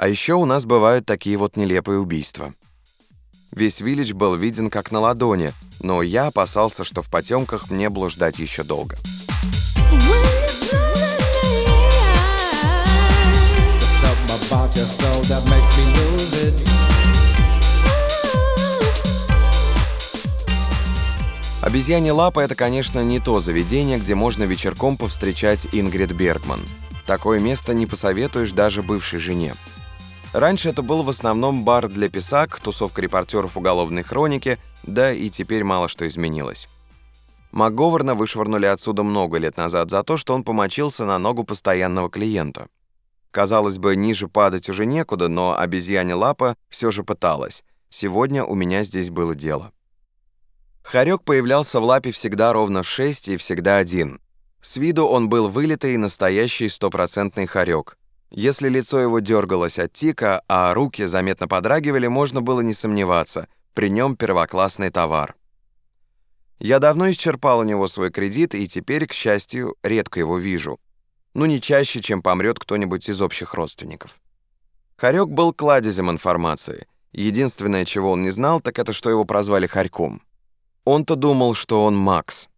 А еще у нас бывают такие вот нелепые убийства. Весь Виллидж был виден как на ладони, но я опасался, что в потемках мне блуждать еще долго. Обезьянья лапа — это, конечно, не то заведение, где можно вечерком повстречать Ингрид Бергман. Такое место не посоветуешь даже бывшей жене. Раньше это был в основном бар для писак, тусовка репортеров уголовной хроники, да и теперь мало что изменилось. МакГоверна вышвырнули отсюда много лет назад за то, что он помочился на ногу постоянного клиента. Казалось бы, ниже падать уже некуда, но обезьяне лапа все же пыталась. Сегодня у меня здесь было дело. Хорек появлялся в лапе всегда ровно в 6 и всегда один. С виду он был вылитый настоящий стопроцентный хорек. Если лицо его дергалось от тика, а руки заметно подрагивали, можно было не сомневаться, при нем первоклассный товар. Я давно исчерпал у него свой кредит и теперь, к счастью, редко его вижу. Ну, не чаще, чем помрет кто-нибудь из общих родственников. Харек был кладезем информации. Единственное, чего он не знал, так это, что его прозвали Харьком. Он-то думал, что он Макс.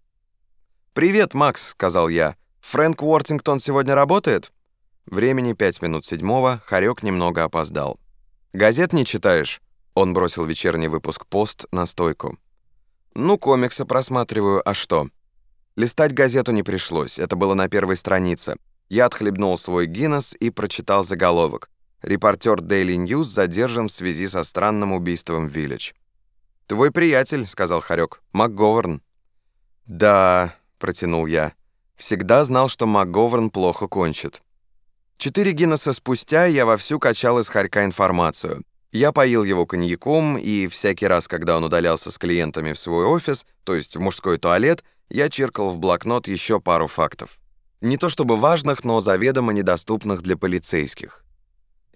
«Привет, Макс», — сказал я. «Фрэнк Уортингтон сегодня работает?» Времени пять минут седьмого, Харек немного опоздал. «Газет не читаешь?» Он бросил вечерний выпуск «Пост» на стойку. «Ну, комиксы просматриваю, а что?» Листать газету не пришлось, это было на первой странице. Я отхлебнул свой Гиннес и прочитал заголовок. Репортер Daily News задержан в связи со странным убийством в Виллидж. «Твой приятель», — сказал Харек, — «МакГоверн». «Да», — протянул я, — «всегда знал, что МакГоверн плохо кончит». Четыре Гиннесса спустя я вовсю качал из Харька информацию. Я поил его коньяком, и всякий раз, когда он удалялся с клиентами в свой офис, то есть в мужской туалет, я чиркал в блокнот еще пару фактов. Не то чтобы важных, но заведомо недоступных для полицейских.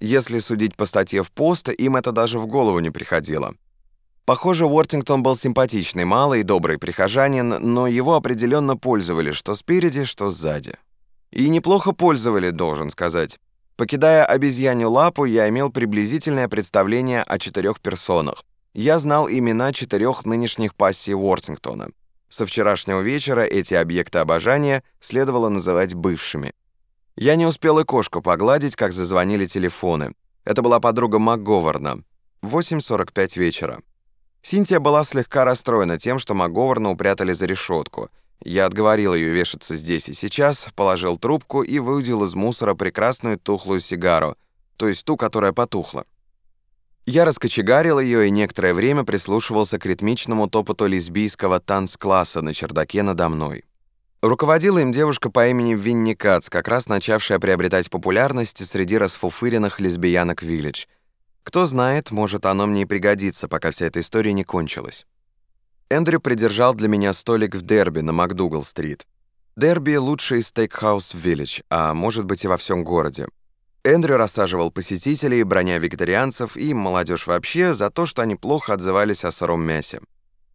Если судить по статье в пост, им это даже в голову не приходило. Похоже, Уортингтон был симпатичный, малый и добрый прихожанин, но его определенно пользовали что спереди, что сзади. И неплохо пользовали, должен сказать. Покидая обезьянью лапу, я имел приблизительное представление о четырех персонах. Я знал имена четырех нынешних пассий Уортингтона. Со вчерашнего вечера эти объекты обожания следовало называть бывшими. Я не успел и кошку погладить, как зазвонили телефоны. Это была подруга МакГоварна. 8.45 вечера. Синтия была слегка расстроена тем, что МакГоварна упрятали за решетку — я отговорил ее вешаться здесь и сейчас, положил трубку и выудил из мусора прекрасную тухлую сигару, то есть ту, которая потухла. Я раскочегарил ее и некоторое время прислушивался к ритмичному топоту лесбийского танц-класса на чердаке надо мной. Руководила им девушка по имени Винни Кац, как раз начавшая приобретать популярность среди расфуфыренных лесбиянок Виллидж. Кто знает, может, оно мне и пригодится, пока вся эта история не кончилась. Эндрю придержал для меня столик в Дерби на Макдугал-стрит. Дерби — лучший стейкхаус в Виллидж, а может быть и во всем городе. Эндрю рассаживал посетителей, броня вегетарианцев и молодежь вообще за то, что они плохо отзывались о сыром мясе.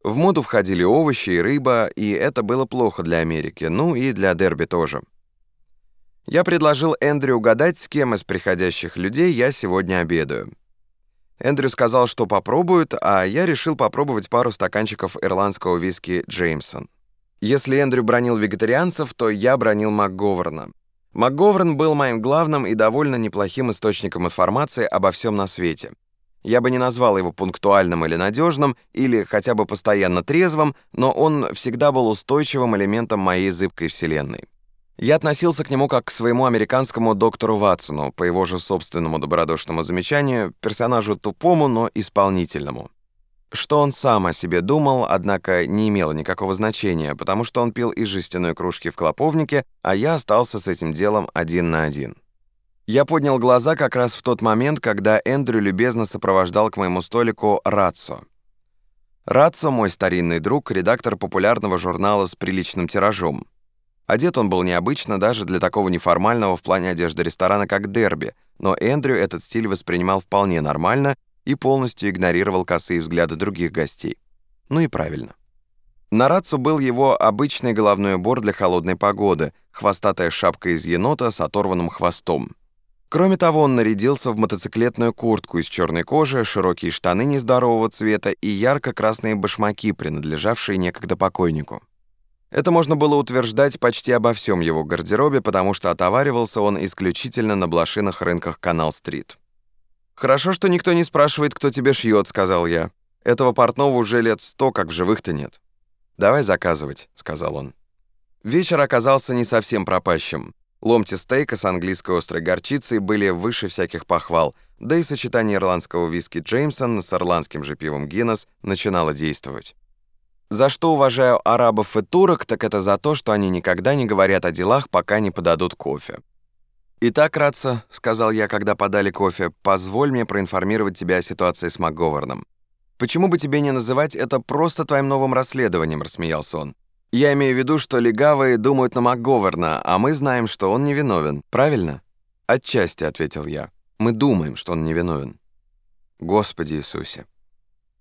В моду входили овощи и рыба, и это было плохо для Америки, ну и для Дерби тоже. Я предложил Эндрю угадать, с кем из приходящих людей я сегодня обедаю. Эндрю сказал, что попробует, а я решил попробовать пару стаканчиков ирландского виски «Джеймсон». Если Эндрю бронил вегетарианцев, то я бронил МакГоверна. МакГоверн был моим главным и довольно неплохим источником информации обо всем на свете. Я бы не назвал его пунктуальным или надежным, или хотя бы постоянно трезвым, но он всегда был устойчивым элементом моей зыбкой вселенной. Я относился к нему как к своему американскому доктору Ватсону, по его же собственному добродушному замечанию, персонажу тупому, но исполнительному. Что он сам о себе думал, однако, не имело никакого значения, потому что он пил из жестяной кружки в клоповнике, а я остался с этим делом один на один. Я поднял глаза как раз в тот момент, когда Эндрю любезно сопровождал к моему столику Рацо. Рацо, мой старинный друг, редактор популярного журнала с приличным тиражом. Одет он был необычно даже для такого неформального в плане одежды ресторана, как «Дерби», но Эндрю этот стиль воспринимал вполне нормально и полностью игнорировал косые взгляды других гостей. Ну и правильно. На Рацу был его обычный головной убор для холодной погоды, хвостатая шапка из енота с оторванным хвостом. Кроме того, он нарядился в мотоциклетную куртку из черной кожи, широкие штаны нездорового цвета и ярко-красные башмаки, принадлежавшие некогда покойнику. Это можно было утверждать почти обо всем его гардеробе, потому что отоваривался он исключительно на блошиных рынках Канал-стрит. «Хорошо, что никто не спрашивает, кто тебе шьет», — сказал я. «Этого портного уже лет сто, как в живых-то нет». «Давай заказывать», — сказал он. Вечер оказался не совсем пропащим. Ломти стейка с английской острой горчицей были выше всяких похвал, да и сочетание ирландского виски Джеймсон с ирландским же пивом Гиннес начинало действовать. За что уважаю арабов и турок, так это за то, что они никогда не говорят о делах, пока не подадут кофе. «Итак, Ратса», — сказал я, когда подали кофе, — «позволь мне проинформировать тебя о ситуации с МакГоверном». «Почему бы тебе не называть это просто твоим новым расследованием?» — рассмеялся он. Я имею в виду, что легавые думают на МакГоверна, а мы знаем, что он невиновен, правильно? Отчасти, ответил я. Мы думаем, что он невиновен. Господи Иисусе.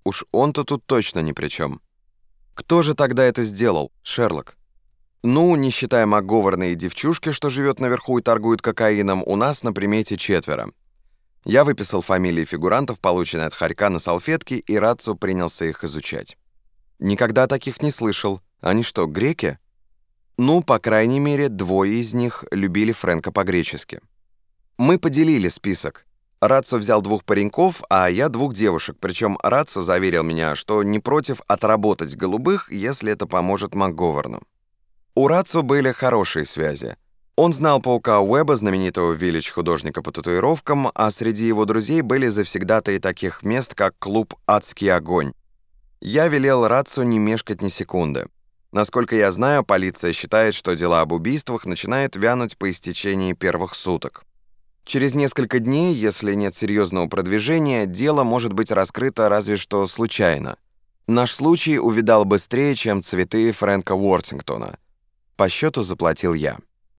Уж он-то тут точно ни при чем. Кто же тогда это сделал? Шерлок. Ну, не считая МакГоверна и девчушки, что живет наверху и торгует кокаином, у нас на примете четверо. Я выписал фамилии фигурантов, полученные от Харька на салфетке, и Рацу принялся их изучать. Никогда таких не слышал. Они что, греки? Ну, по крайней мере, двое из них любили Фрэнка по-гречески. Мы поделили список. Рацо взял двух пареньков, а я двух девушек, причем Рацо заверил меня, что не против отработать голубых, если это поможет МакГоверну. У Рацо были хорошие связи. Он знал паука Уэба, знаменитого виллидж-художника по татуировкам, а среди его друзей были завсегдатые таких мест, как клуб «Адский огонь». Я велел Рацу не мешкать ни секунды. Насколько я знаю, полиция считает, что дела об убийствах начинают вянуть по истечении первых суток. Через несколько дней, если нет серьезного продвижения, дело может быть раскрыто разве что случайно. Наш случай увидал быстрее, чем цветы Фрэнка Уортингтона. По счету заплатил я.